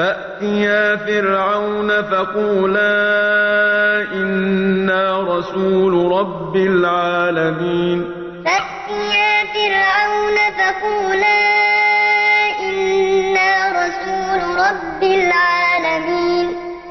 فأتيا فرعون فقولا إنا رسول رب العالمين فأتيا فرعون فقولا إنا رسول رب العالمين